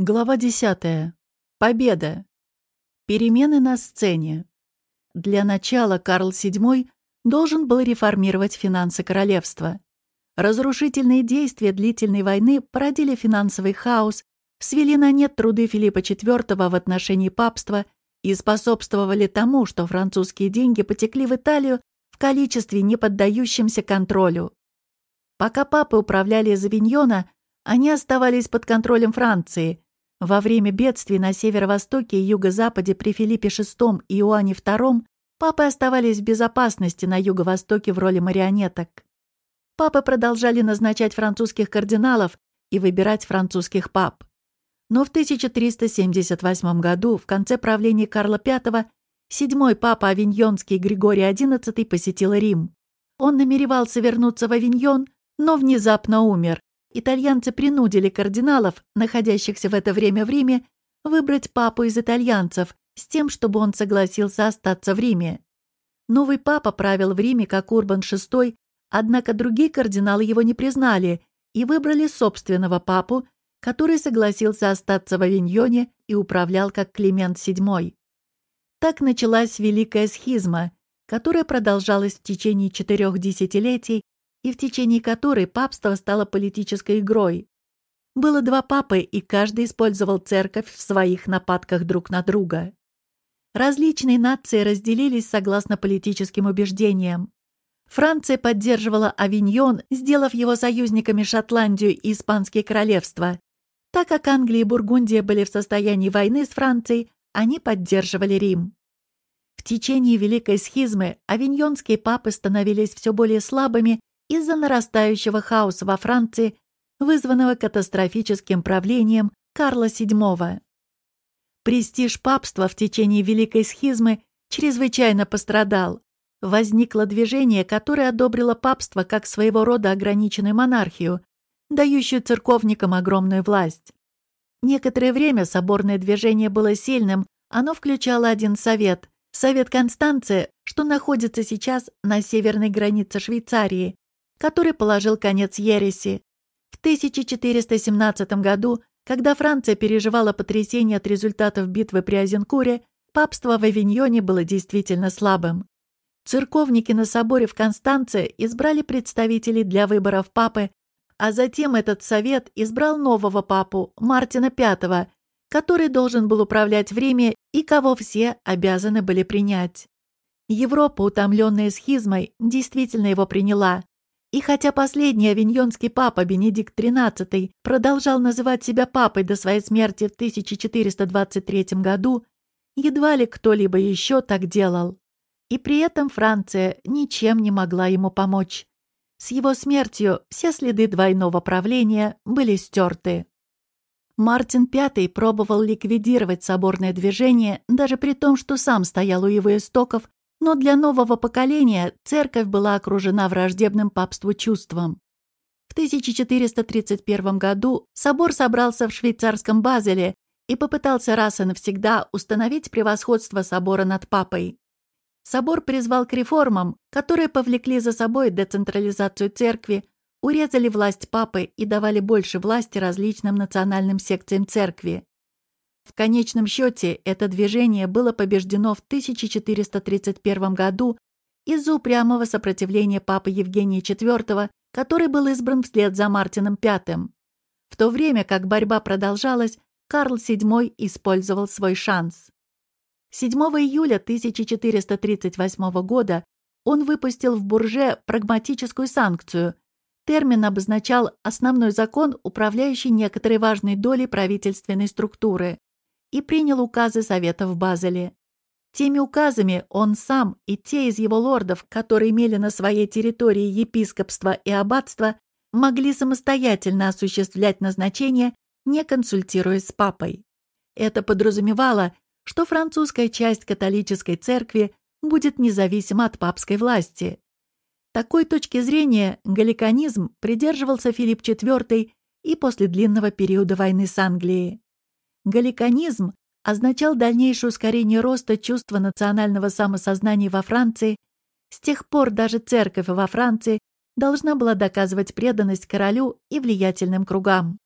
Глава 10. Победа. Перемены на сцене. Для начала Карл VII должен был реформировать финансы королевства. Разрушительные действия длительной войны породили финансовый хаос, свели на нет труды Филиппа IV в отношении папства и способствовали тому, что французские деньги потекли в Италию в количестве, не поддающемся контролю. Пока папы управляли из Авиньона, они оставались под контролем Франции – во время бедствий на северо-востоке и юго-западе при Филиппе VI и Иоанне II папы оставались в безопасности на юго-востоке в роли марионеток. Папы продолжали назначать французских кардиналов и выбирать французских пап. Но в 1378 году, в конце правления Карла V, седьмой папа Авиньонский Григорий XI посетил Рим. Он намеревался вернуться в Авиньон, но внезапно умер, итальянцы принудили кардиналов, находящихся в это время в Риме, выбрать папу из итальянцев с тем, чтобы он согласился остаться в Риме. Новый папа правил в Риме как Урбан VI, однако другие кардиналы его не признали и выбрали собственного папу, который согласился остаться в Авиньоне и управлял как Климент VII. Так началась Великая Схизма, которая продолжалась в течение четырех десятилетий и в течение которой папство стало политической игрой. Было два папы, и каждый использовал церковь в своих нападках друг на друга. Различные нации разделились согласно политическим убеждениям. Франция поддерживала Авиньон, сделав его союзниками Шотландию и Испанские королевства. Так как Англия и Бургундия были в состоянии войны с Францией, они поддерживали Рим. В течение Великой Схизмы авиньонские папы становились все более слабыми из-за нарастающего хаоса во Франции, вызванного катастрофическим правлением Карла VII. Престиж папства в течение Великой Схизмы чрезвычайно пострадал. Возникло движение, которое одобрило папство как своего рода ограниченную монархию, дающую церковникам огромную власть. Некоторое время соборное движение было сильным, оно включало один совет – Совет Констанции, что находится сейчас на северной границе Швейцарии, который положил конец ереси. В 1417 году, когда Франция переживала потрясение от результатов битвы при Азенкуре, папство в Авиньоне было действительно слабым. Церковники на соборе в Констанце избрали представителей для выборов папы, а затем этот совет избрал нового папу, Мартина V, который должен был управлять в Риме и кого все обязаны были принять. Европа, утомленная схизмой, действительно его приняла. И хотя последний авиньонский папа Бенедикт XIII продолжал называть себя папой до своей смерти в 1423 году, едва ли кто-либо еще так делал. И при этом Франция ничем не могла ему помочь. С его смертью все следы двойного правления были стерты. Мартин V пробовал ликвидировать соборное движение, даже при том, что сам стоял у его истоков но для нового поколения церковь была окружена враждебным папству чувством. В 1431 году собор собрался в швейцарском Базеле и попытался раз и навсегда установить превосходство собора над папой. Собор призвал к реформам, которые повлекли за собой децентрализацию церкви, урезали власть папы и давали больше власти различным национальным секциям церкви. В конечном счете это движение было побеждено в 1431 году из-за упрямого сопротивления папы Евгения IV, который был избран вслед за Мартином V. В то время как борьба продолжалась, Карл VII использовал свой шанс. 7 июля 1438 года он выпустил в Бурже прагматическую санкцию. Термин обозначал основной закон, управляющий некоторой важной долей правительственной структуры и принял указы Совета в Базеле. Теми указами он сам и те из его лордов, которые имели на своей территории епископство и аббатство, могли самостоятельно осуществлять назначение, не консультируясь с папой. Это подразумевало, что французская часть католической церкви будет независима от папской власти. Такой точки зрения галиканизм придерживался Филипп IV и после длинного периода войны с Англией. Галиканизм означал дальнейшее ускорение роста чувства национального самосознания во Франции. С тех пор даже церковь во Франции должна была доказывать преданность королю и влиятельным кругам.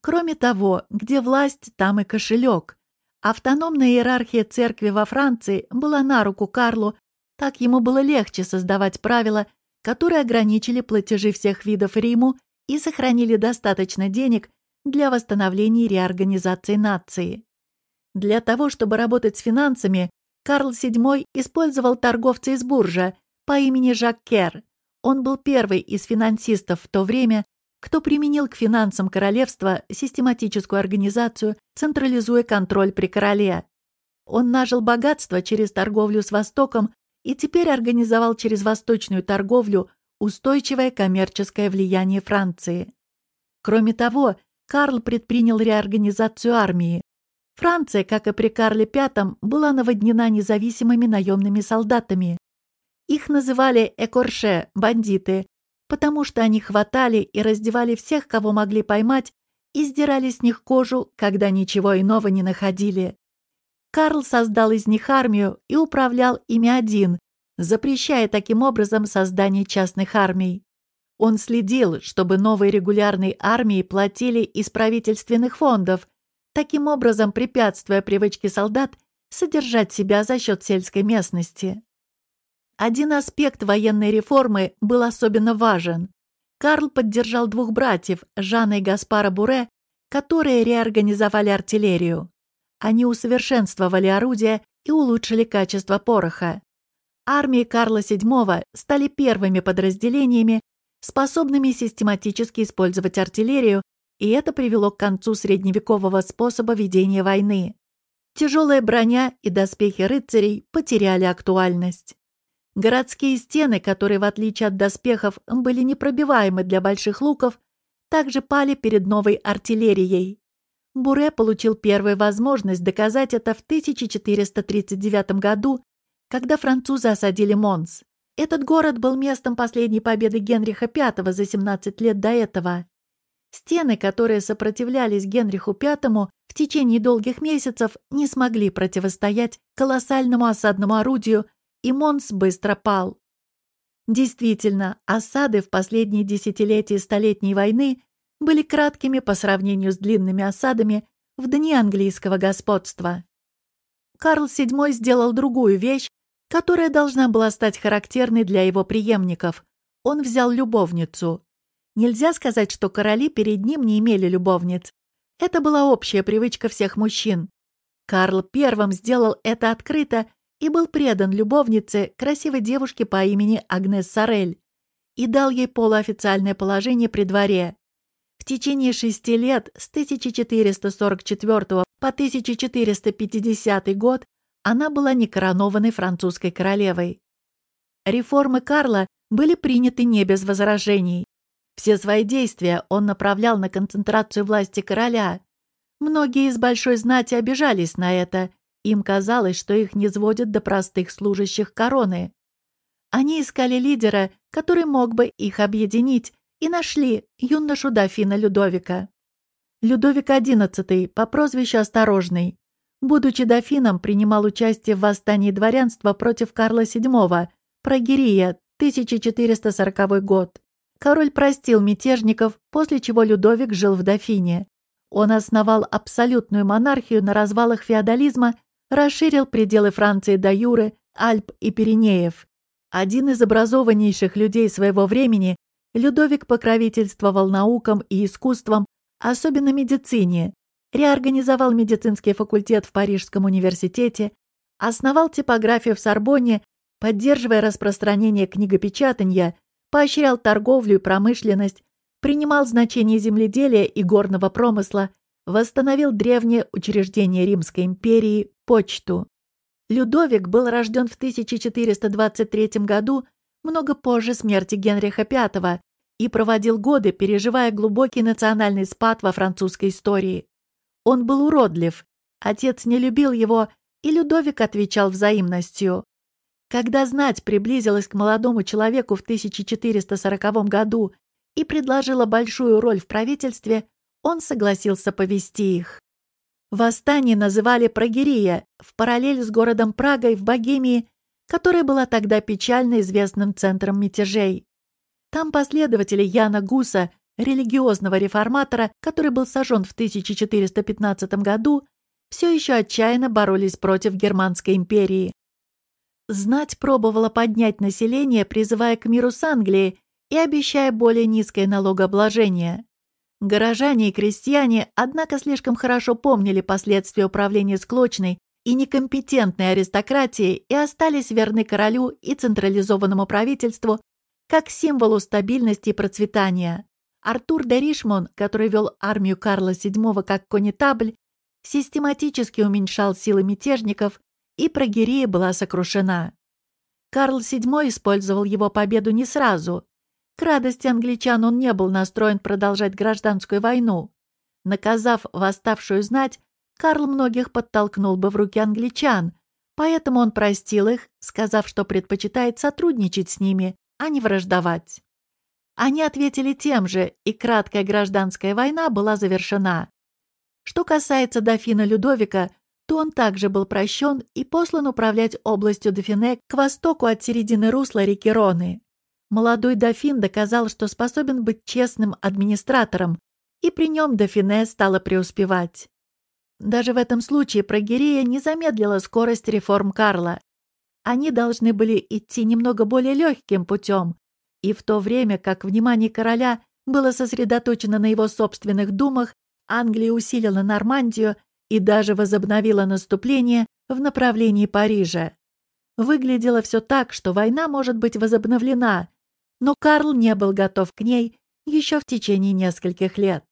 Кроме того, где власть, там и кошелек. Автономная иерархия церкви во Франции была на руку Карлу, так ему было легче создавать правила, которые ограничили платежи всех видов Риму и сохранили достаточно денег для восстановления и реорганизации нации. Для того, чтобы работать с финансами, Карл VII использовал торговца из Буржа по имени Жак Кер. Он был первый из финансистов в то время, кто применил к финансам королевства систематическую организацию, централизуя контроль при короле. Он нажил богатство через торговлю с Востоком и теперь организовал через восточную торговлю устойчивое коммерческое влияние Франции. Кроме того, Карл предпринял реорганизацию армии. Франция, как и при Карле V, была наводнена независимыми наемными солдатами. Их называли «экорше» – бандиты, потому что они хватали и раздевали всех, кого могли поймать, и сдирали с них кожу, когда ничего иного не находили. Карл создал из них армию и управлял ими один, запрещая таким образом создание частных армий. Он следил, чтобы новые регулярные армии платили из правительственных фондов, таким образом препятствуя привычке солдат содержать себя за счет сельской местности. Один аспект военной реформы был особенно важен. Карл поддержал двух братьев, Жана и Гаспара Буре, которые реорганизовали артиллерию. Они усовершенствовали орудия и улучшили качество пороха. Армии Карла VII стали первыми подразделениями, способными систематически использовать артиллерию, и это привело к концу средневекового способа ведения войны. Тяжелая броня и доспехи рыцарей потеряли актуальность. Городские стены, которые, в отличие от доспехов, были непробиваемы для больших луков, также пали перед новой артиллерией. Буре получил первую возможность доказать это в 1439 году, когда французы осадили Монс. Этот город был местом последней победы Генриха V за 17 лет до этого. Стены, которые сопротивлялись Генриху V в течение долгих месяцев, не смогли противостоять колоссальному осадному орудию и Монс быстро пал. Действительно, осады в последние десятилетия Столетней войны были краткими по сравнению с длинными осадами в дни английского господства. Карл VII сделал другую вещь, которая должна была стать характерной для его преемников. Он взял любовницу. Нельзя сказать, что короли перед ним не имели любовниц. Это была общая привычка всех мужчин. Карл первым сделал это открыто и был предан любовнице, красивой девушке по имени Агнес Сорель, и дал ей полуофициальное положение при дворе. В течение шести лет с 1444 по 1450 год она была некоронованной французской королевой. Реформы Карла были приняты не без возражений. Все свои действия он направлял на концентрацию власти короля. Многие из большой знати обижались на это им казалось, что их не сводят до простых служащих короны. Они искали лидера, который мог бы их объединить, и нашли юношу дофина Людовика. Людовик XI по прозвищу Осторожный. Будучи дофином, принимал участие в восстании дворянства против Карла VII, Прогирия, 1440 год. Король простил мятежников, после чего Людовик жил в Дофине. Он основал абсолютную монархию на развалах феодализма расширил пределы Франции до Юры, Альп и Пиренеев. Один из образованнейших людей своего времени, Людовик покровительствовал наукам и искусствам, особенно медицине, реорганизовал медицинский факультет в Парижском университете, основал типографию в Сорбонне, поддерживая распространение книгопечатания, поощрял торговлю и промышленность, принимал значение земледелия и горного промысла, восстановил древнее учреждение Римской империи – почту. Людовик был рожден в 1423 году, много позже смерти Генриха V, и проводил годы, переживая глубокий национальный спад во французской истории. Он был уродлив, отец не любил его, и Людовик отвечал взаимностью. Когда знать приблизилась к молодому человеку в 1440 году и предложила большую роль в правительстве, он согласился повести их. Восстание называли Прогирия в параллель с городом Прагой в Богемии, которая была тогда печально известным центром мятежей. Там последователи Яна Гуса, религиозного реформатора, который был сожжен в 1415 году, все еще отчаянно боролись против Германской империи. Знать пробовала поднять население, призывая к миру с Англией и обещая более низкое налогообложение. Горожане и крестьяне, однако, слишком хорошо помнили последствия управления склочной и некомпетентной аристократией и остались верны королю и централизованному правительству как символу стабильности и процветания. Артур де Ришмон, который вел армию Карла VII как конетабль, систематически уменьшал силы мятежников, и Прогерия была сокрушена. Карл VII использовал его победу не сразу. К радости англичан он не был настроен продолжать гражданскую войну. Наказав восставшую знать, Карл многих подтолкнул бы в руки англичан, поэтому он простил их, сказав, что предпочитает сотрудничать с ними, а не враждовать. Они ответили тем же, и краткая гражданская война была завершена. Что касается дофина Людовика, то он также был прощен и послан управлять областью Дофине к востоку от середины русла реки Роны. Молодой дофин доказал, что способен быть честным администратором, и при нем Дофине стала преуспевать. Даже в этом случае Прогерия не замедлила скорость реформ Карла. Они должны были идти немного более легким путем, и в то время как внимание короля было сосредоточено на его собственных думах, Англия усилила Нормандию и даже возобновила наступление в направлении Парижа. Выглядело все так, что война может быть возобновлена, но Карл не был готов к ней еще в течение нескольких лет.